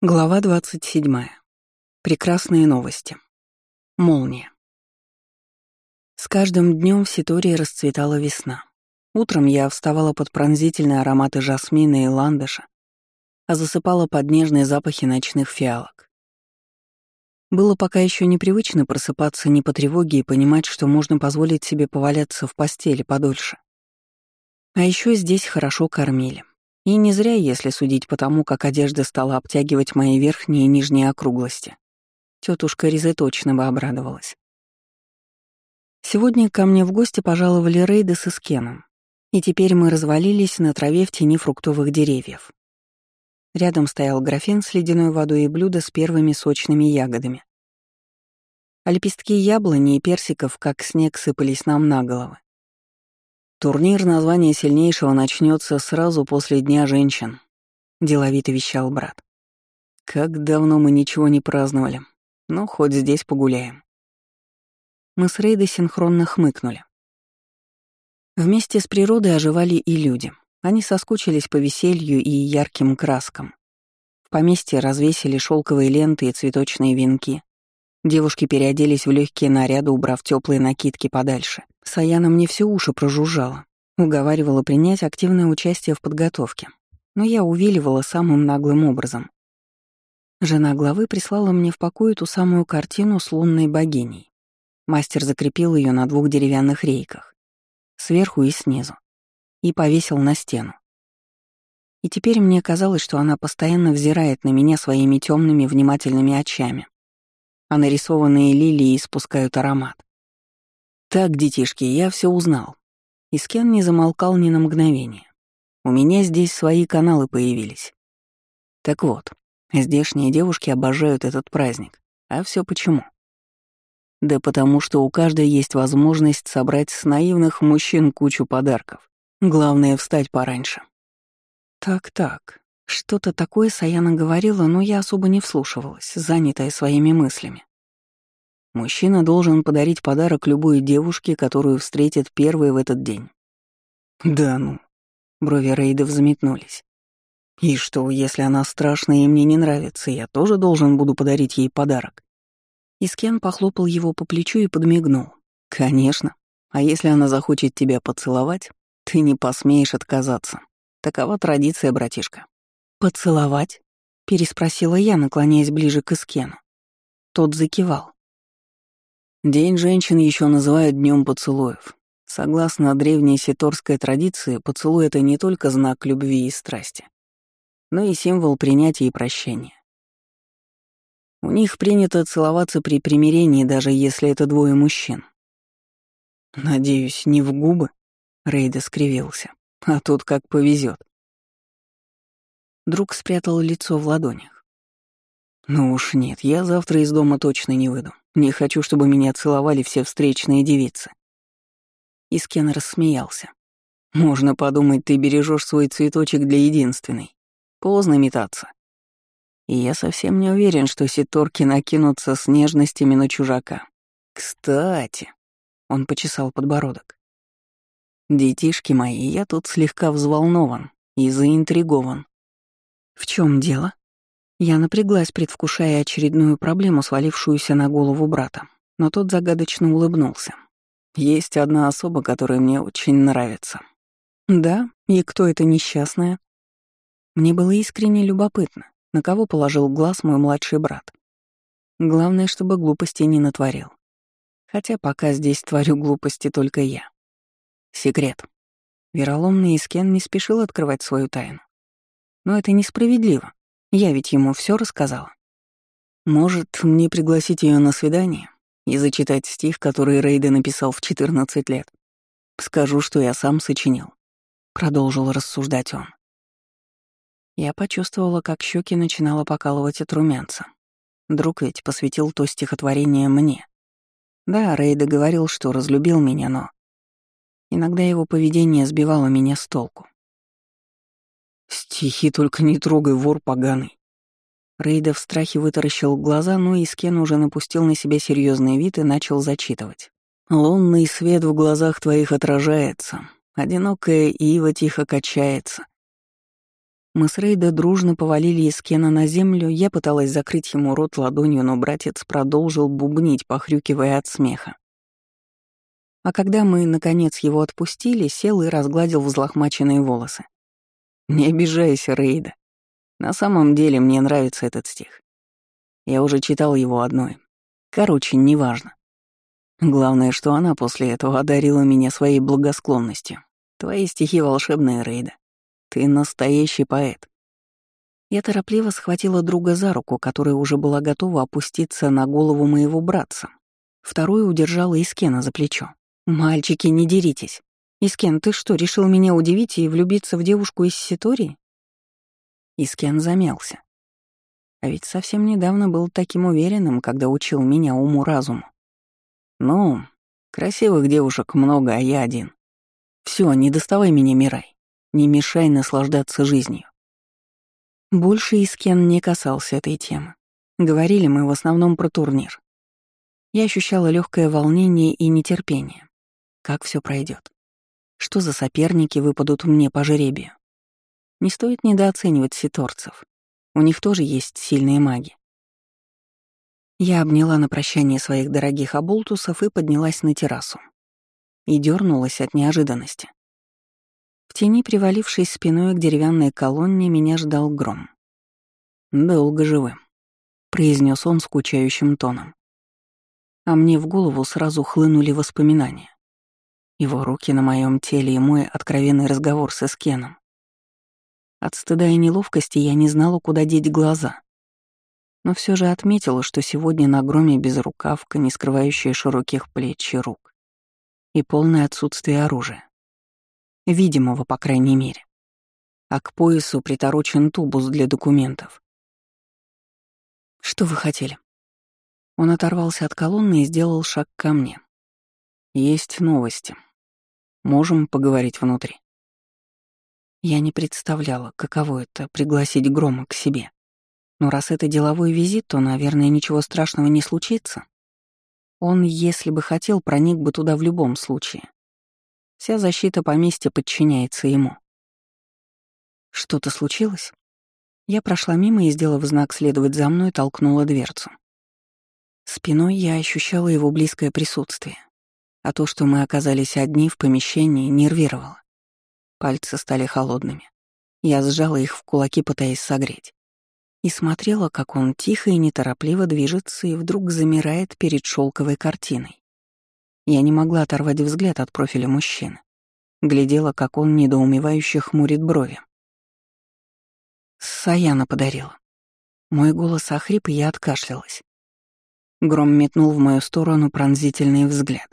Глава 27. Прекрасные новости. Молния. С каждым днем в Ситории расцветала весна. Утром я вставала под пронзительные ароматы жасмина и ландыша, а засыпала под нежные запахи ночных фиалок. Было пока еще непривычно просыпаться не по тревоге и понимать, что можно позволить себе поваляться в постели подольше. А еще здесь хорошо кормили. И не зря, если судить по тому, как одежда стала обтягивать мои верхние и нижние округлости. Тетушка Ризе точно бы обрадовалась. Сегодня ко мне в гости пожаловали Рейды с Искеном, и теперь мы развалились на траве в тени фруктовых деревьев. Рядом стоял графин с ледяной водой и блюдо с первыми сочными ягодами. А лепестки яблони и персиков, как снег, сыпались нам на головы. Турнир названия сильнейшего начнется сразу после Дня женщин, деловито вещал брат. Как давно мы ничего не праздновали. Ну, хоть здесь погуляем. Мы с Рейдой синхронно хмыкнули. Вместе с природой оживали и люди. Они соскучились по веселью и ярким краскам. В поместье развесили шелковые ленты и цветочные венки. Девушки переоделись в легкие наряды, убрав теплые накидки подальше. Саяна мне все уши прожужжала, уговаривала принять активное участие в подготовке, но я увиливала самым наглым образом. Жена главы прислала мне в покое ту самую картину с лунной богиней. Мастер закрепил ее на двух деревянных рейках, сверху и снизу, и повесил на стену. И теперь мне казалось, что она постоянно взирает на меня своими темными внимательными очами, а нарисованные лилии испускают аромат. «Так, детишки, я все узнал». Искен не замолкал ни на мгновение. «У меня здесь свои каналы появились. Так вот, здешние девушки обожают этот праздник. А все почему? Да потому что у каждой есть возможность собрать с наивных мужчин кучу подарков. Главное — встать пораньше. Так-так, что-то такое Саяна говорила, но я особо не вслушивалась, занятая своими мыслями. Мужчина должен подарить подарок любой девушке, которую встретит первой в этот день. Да ну. Брови Рейда взметнулись. И что, если она страшная и мне не нравится, я тоже должен буду подарить ей подарок? Искен похлопал его по плечу и подмигнул. Конечно. А если она захочет тебя поцеловать, ты не посмеешь отказаться. Такова традиция, братишка. «Поцеловать?» — переспросила я, наклоняясь ближе к Искену. Тот закивал. День женщин еще называют Днем поцелуев. Согласно древней ситорской традиции, поцелуй — это не только знак любви и страсти, но и символ принятия и прощения. У них принято целоваться при примирении, даже если это двое мужчин. «Надеюсь, не в губы?» — Рейда скривился. «А тут как повезет. Друг спрятал лицо в ладонях. «Ну уж нет, я завтра из дома точно не выйду. Не хочу, чтобы меня целовали все встречные девицы. Искен рассмеялся. Можно подумать, ты бережешь свой цветочек для единственной. Поздно метаться. И я совсем не уверен, что ситорки накинутся с нежностями на чужака. Кстати, он почесал подбородок. Детишки мои, я тут слегка взволнован и заинтригован. В чем дело? Я напряглась, предвкушая очередную проблему, свалившуюся на голову брата, но тот загадочно улыбнулся. «Есть одна особа, которая мне очень нравится». «Да? И кто это несчастная?» Мне было искренне любопытно, на кого положил глаз мой младший брат. Главное, чтобы глупости не натворил. Хотя пока здесь творю глупости только я. Секрет. Вероломный Искен не спешил открывать свою тайну. Но это несправедливо. Я ведь ему все рассказала. Может, мне пригласить ее на свидание и зачитать стих, который Рейда написал в 14 лет. Скажу, что я сам сочинил. Продолжил рассуждать он. Я почувствовала, как щеки начинала покалывать от румянца. Друг ведь посвятил то стихотворение мне. Да, Рейда говорил, что разлюбил меня, но... Иногда его поведение сбивало меня с толку. «Стихи только не трогай, вор поганый». Рейда в страхе вытаращил глаза, но Искен уже напустил на себя серьезный вид и начал зачитывать. «Лунный свет в глазах твоих отражается, одинокая ива тихо качается. Мы с Рейда дружно повалили Искена на землю, я пыталась закрыть ему рот ладонью, но братец продолжил бубнить, похрюкивая от смеха. А когда мы, наконец, его отпустили, сел и разгладил взлохмаченные волосы. «Не обижайся, Рейда. На самом деле мне нравится этот стих. Я уже читал его одной. Короче, неважно. Главное, что она после этого одарила меня своей благосклонностью. Твои стихи волшебные, Рейда. Ты настоящий поэт. Я торопливо схватила друга за руку, которая уже была готова опуститься на голову моего братца. Вторую удержала Искена за плечо. «Мальчики, не деритесь. Искен, ты что, решил меня удивить и влюбиться в девушку из Ситории?» Искен замялся. А ведь совсем недавно был таким уверенным, когда учил меня уму-разуму. «Ну, красивых девушек много, а я один. Все, не доставай меня, Мирай. Не мешай наслаждаться жизнью. Больше Искен не касался этой темы. Говорили мы в основном про турнир. Я ощущала легкое волнение и нетерпение. Как все пройдет? Что за соперники выпадут мне по жеребию? Не стоит недооценивать ситорцев. У них тоже есть сильные маги. Я обняла на прощание своих дорогих оболтусов и поднялась на террасу. И дернулась от неожиданности. В тени, привалившись спиной к деревянной колонне, меня ждал гром. «Долго живы», — произнес он скучающим тоном. А мне в голову сразу хлынули воспоминания. Его руки на моем теле и мой откровенный разговор с Эскеном. От стыда и неловкости я не знала, куда деть глаза. Но все же отметила, что сегодня на громе безрукавка, не скрывающая широких плеч и рук, и полное отсутствие оружия видимого, по крайней мере. А к поясу приторочен тубус для документов. «Что вы хотели?» Он оторвался от колонны и сделал шаг ко мне. «Есть новости. Можем поговорить внутри». Я не представляла, каково это — пригласить Грома к себе. Но раз это деловой визит, то, наверное, ничего страшного не случится. Он, если бы хотел, проник бы туда в любом случае. Вся защита поместья подчиняется ему. Что-то случилось? Я прошла мимо и, сделав знак следовать за мной, толкнула дверцу. Спиной я ощущала его близкое присутствие, а то, что мы оказались одни в помещении, нервировало. Пальцы стали холодными. Я сжала их в кулаки, пытаясь согреть. И смотрела, как он тихо и неторопливо движется и вдруг замирает перед шелковой картиной. Я не могла оторвать взгляд от профиля мужчины. Глядела, как он недоумевающе хмурит брови. Саяна подарила. Мой голос охрип, и я откашлялась. Гром метнул в мою сторону пронзительный взгляд.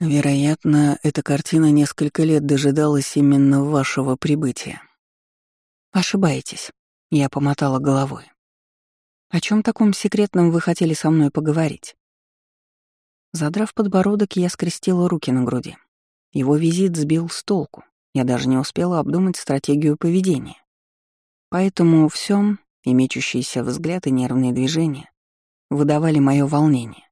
Вероятно, эта картина несколько лет дожидалась именно вашего прибытия. Ошибаетесь, я помотала головой. О чем таком секретном вы хотели со мной поговорить? Задрав подбородок, я скрестила руки на груди. Его визит сбил с толку. Я даже не успела обдумать стратегию поведения. Поэтому все, и мечущийся взгляд, и нервные движения, выдавали мое волнение.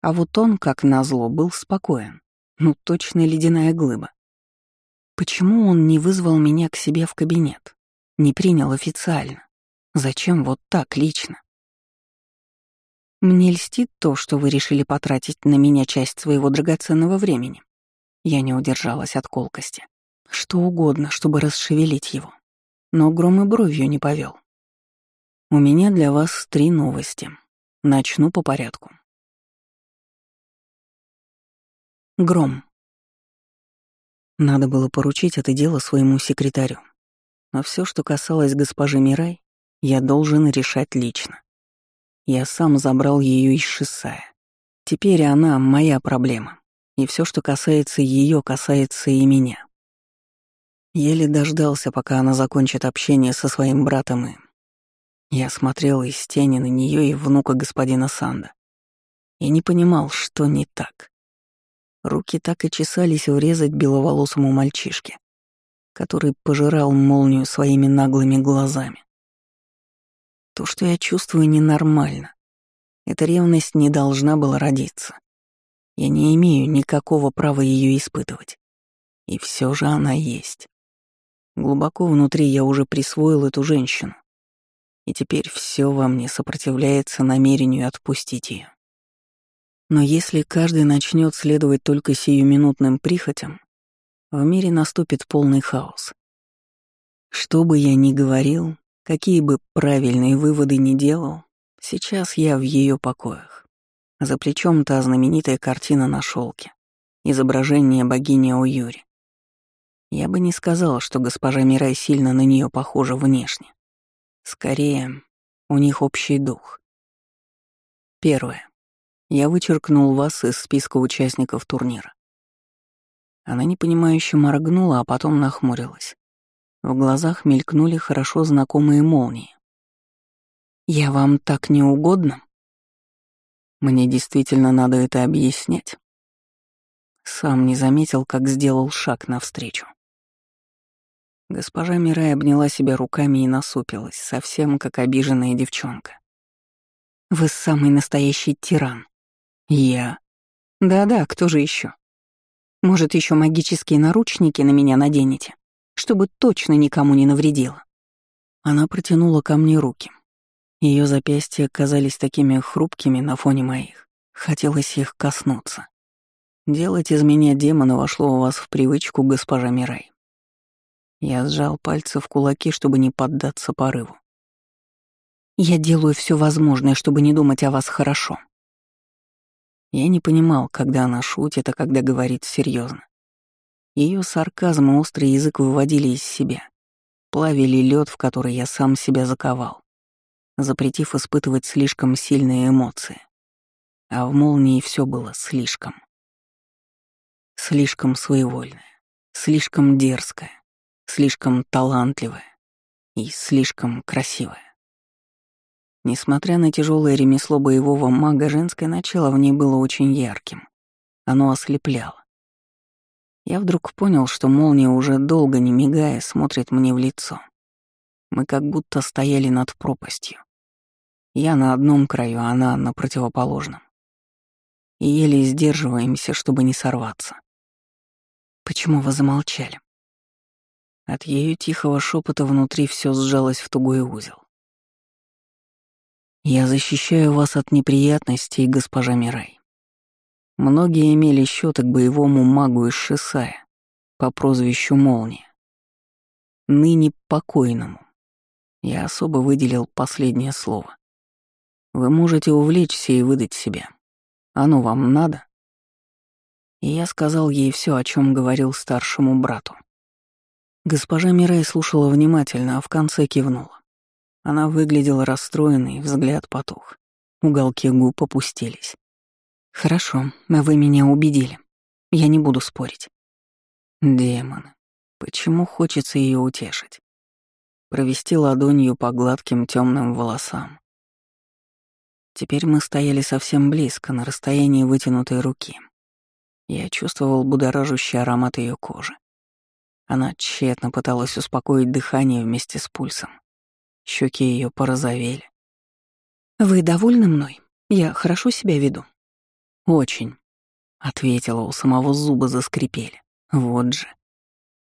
А вот он, как назло, был спокоен. Ну, точно ледяная глыба. Почему он не вызвал меня к себе в кабинет? Не принял официально? Зачем вот так лично? Мне льстит то, что вы решили потратить на меня часть своего драгоценного времени. Я не удержалась от колкости. Что угодно, чтобы расшевелить его. Но гром и бровью не повел. У меня для вас три новости. Начну по порядку. Гром. Надо было поручить это дело своему секретарю. Но все, что касалось госпожи Мирай, я должен решать лично. Я сам забрал ее из Шисая. Теперь она моя проблема, и все, что касается ее, касается и меня. Еле дождался, пока она закончит общение со своим братом и... Я смотрел из тени на нее и внука господина Санда. И не понимал, что не так. Руки так и чесались врезать беловолосому мальчишке, который пожирал молнию своими наглыми глазами. То, что я чувствую, ненормально. Эта ревность не должна была родиться. Я не имею никакого права ее испытывать. И все же она есть. Глубоко внутри я уже присвоил эту женщину, и теперь все во мне сопротивляется намерению отпустить ее. Но если каждый начнет следовать только сиюминутным прихотям, в мире наступит полный хаос. Что бы я ни говорил, какие бы правильные выводы ни делал, сейчас я в ее покоях. За плечом та знаменитая картина на шелке, изображение богини Оюри. Я бы не сказал, что госпожа Мирай сильно на нее похожа внешне. Скорее, у них общий дух. Первое. Я вычеркнул вас из списка участников турнира. Она непонимающе моргнула, а потом нахмурилась. В глазах мелькнули хорошо знакомые молнии. «Я вам так не угодно?» Мне действительно надо это объяснять. Сам не заметил, как сделал шаг навстречу. Госпожа Мирай обняла себя руками и насупилась, совсем как обиженная девчонка. «Вы самый настоящий тиран». «Я?» «Да-да, кто же еще? Может, еще магические наручники на меня наденете?» чтобы точно никому не навредила. Она протянула ко мне руки. Ее запястья казались такими хрупкими на фоне моих. Хотелось их коснуться. Делать из меня демона вошло у вас в привычку, госпожа Мирай. Я сжал пальцы в кулаки, чтобы не поддаться порыву. Я делаю все возможное, чтобы не думать о вас хорошо. Я не понимал, когда она шутит, а когда говорит серьезно. Ее сарказм и острый язык выводили из себя, плавили лед, в который я сам себя заковал, запретив испытывать слишком сильные эмоции. А в молнии все было слишком. Слишком своевольное, слишком дерзкое, слишком талантливое и слишком красивое. Несмотря на тяжелое ремесло боевого мага, женское начало в ней было очень ярким. Оно ослепляло. Я вдруг понял, что молния уже долго не мигая смотрит мне в лицо. Мы как будто стояли над пропастью. Я на одном краю, а она на противоположном. И еле сдерживаемся, чтобы не сорваться. Почему вы замолчали? От ее тихого шепота внутри все сжалось в тугой узел. Я защищаю вас от неприятностей, госпожа Мирай. Многие имели счеты к боевому магу из Шисая по прозвищу Молния. Ныне покойному. Я особо выделил последнее слово. Вы можете увлечься и выдать себя. Оно вам надо? И я сказал ей все, о чем говорил старшему брату. Госпожа Мирай слушала внимательно, а в конце кивнула. Она выглядела расстроенной, взгляд потух. Уголки губ опустились. «Хорошо, вы меня убедили. Я не буду спорить». Демон. Почему хочется ее утешить? Провести ладонью по гладким темным волосам. Теперь мы стояли совсем близко, на расстоянии вытянутой руки. Я чувствовал будоражащий аромат ее кожи. Она тщетно пыталась успокоить дыхание вместе с пульсом. Щеки ее порозовели. «Вы довольны мной? Я хорошо себя веду?» «Очень», — ответила, у самого зуба заскрипели. «Вот же».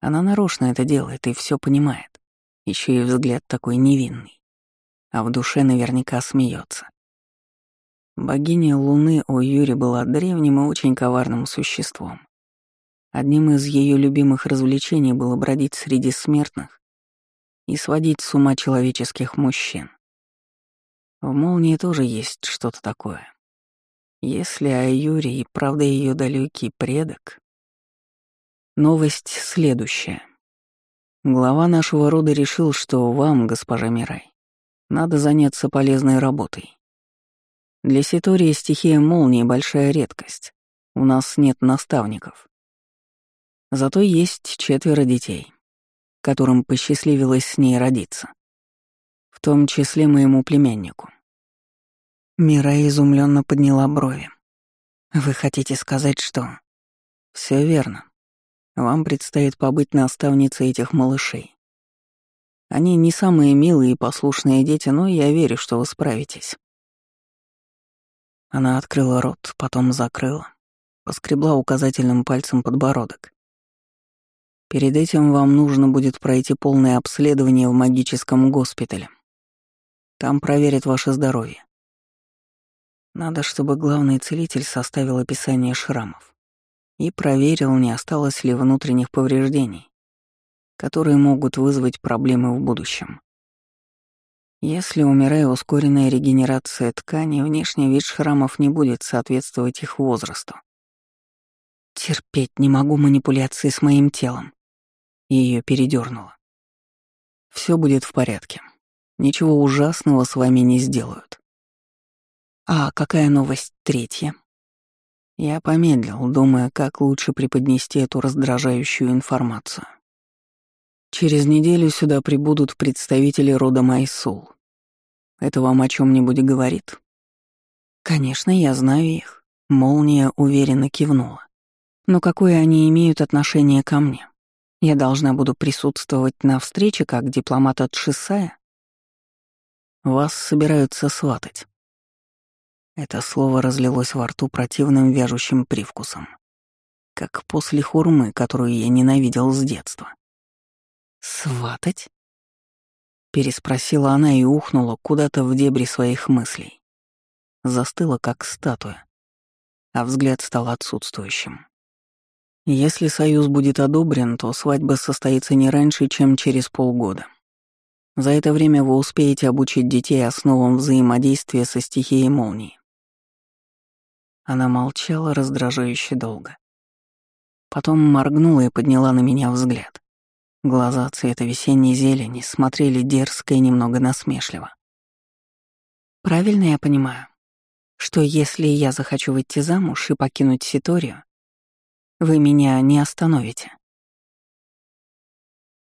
Она нарочно это делает и все понимает. Еще и взгляд такой невинный. А в душе наверняка смеется. Богиня Луны о Юре была древним и очень коварным существом. Одним из ее любимых развлечений было бродить среди смертных и сводить с ума человеческих мужчин. В молнии тоже есть что-то такое. Если Аюри и правда ее далекий предок... Новость следующая. Глава нашего рода решил, что вам, госпожа Мирай, надо заняться полезной работой. Для Ситории стихия молнии — большая редкость. У нас нет наставников. Зато есть четверо детей, которым посчастливилось с ней родиться. В том числе моему племяннику. Мира изумленно подняла брови. «Вы хотите сказать, что...» Все верно. Вам предстоит побыть наставницей этих малышей. Они не самые милые и послушные дети, но я верю, что вы справитесь». Она открыла рот, потом закрыла, поскребла указательным пальцем подбородок. Перед этим вам нужно будет пройти полное обследование в магическом госпитале. Там проверят ваше здоровье. Надо, чтобы главный целитель составил описание шрамов и проверил, не осталось ли внутренних повреждений, которые могут вызвать проблемы в будущем. Если, умирая, ускоренная регенерация ткани, внешний вид шрамов не будет соответствовать их возрасту. Терпеть не могу манипуляции с моим телом. Ее передернуло. Все будет в порядке. Ничего ужасного с вами не сделают. А какая новость третья? Я помедлил, думая, как лучше преподнести эту раздражающую информацию. Через неделю сюда прибудут представители рода Майсул. Это вам о чем нибудь говорит? Конечно, я знаю их. Молния уверенно кивнула. Но какое они имеют отношение ко мне? Я должна буду присутствовать на встрече как дипломат от Шисая? Вас собираются сватать. Это слово разлилось во рту противным вяжущим привкусом. Как после хурмы, которую я ненавидел с детства. «Сватать?» Переспросила она и ухнула куда-то в дебри своих мыслей. Застыла, как статуя, а взгляд стал отсутствующим. Если союз будет одобрен, то свадьба состоится не раньше, чем через полгода. За это время вы успеете обучить детей основам взаимодействия со стихией молнии. Она молчала раздражающе долго. Потом моргнула и подняла на меня взгляд. Глаза цвета весенней зелени смотрели дерзко и немного насмешливо. «Правильно я понимаю, что если я захочу выйти замуж и покинуть Ситорию, вы меня не остановите?»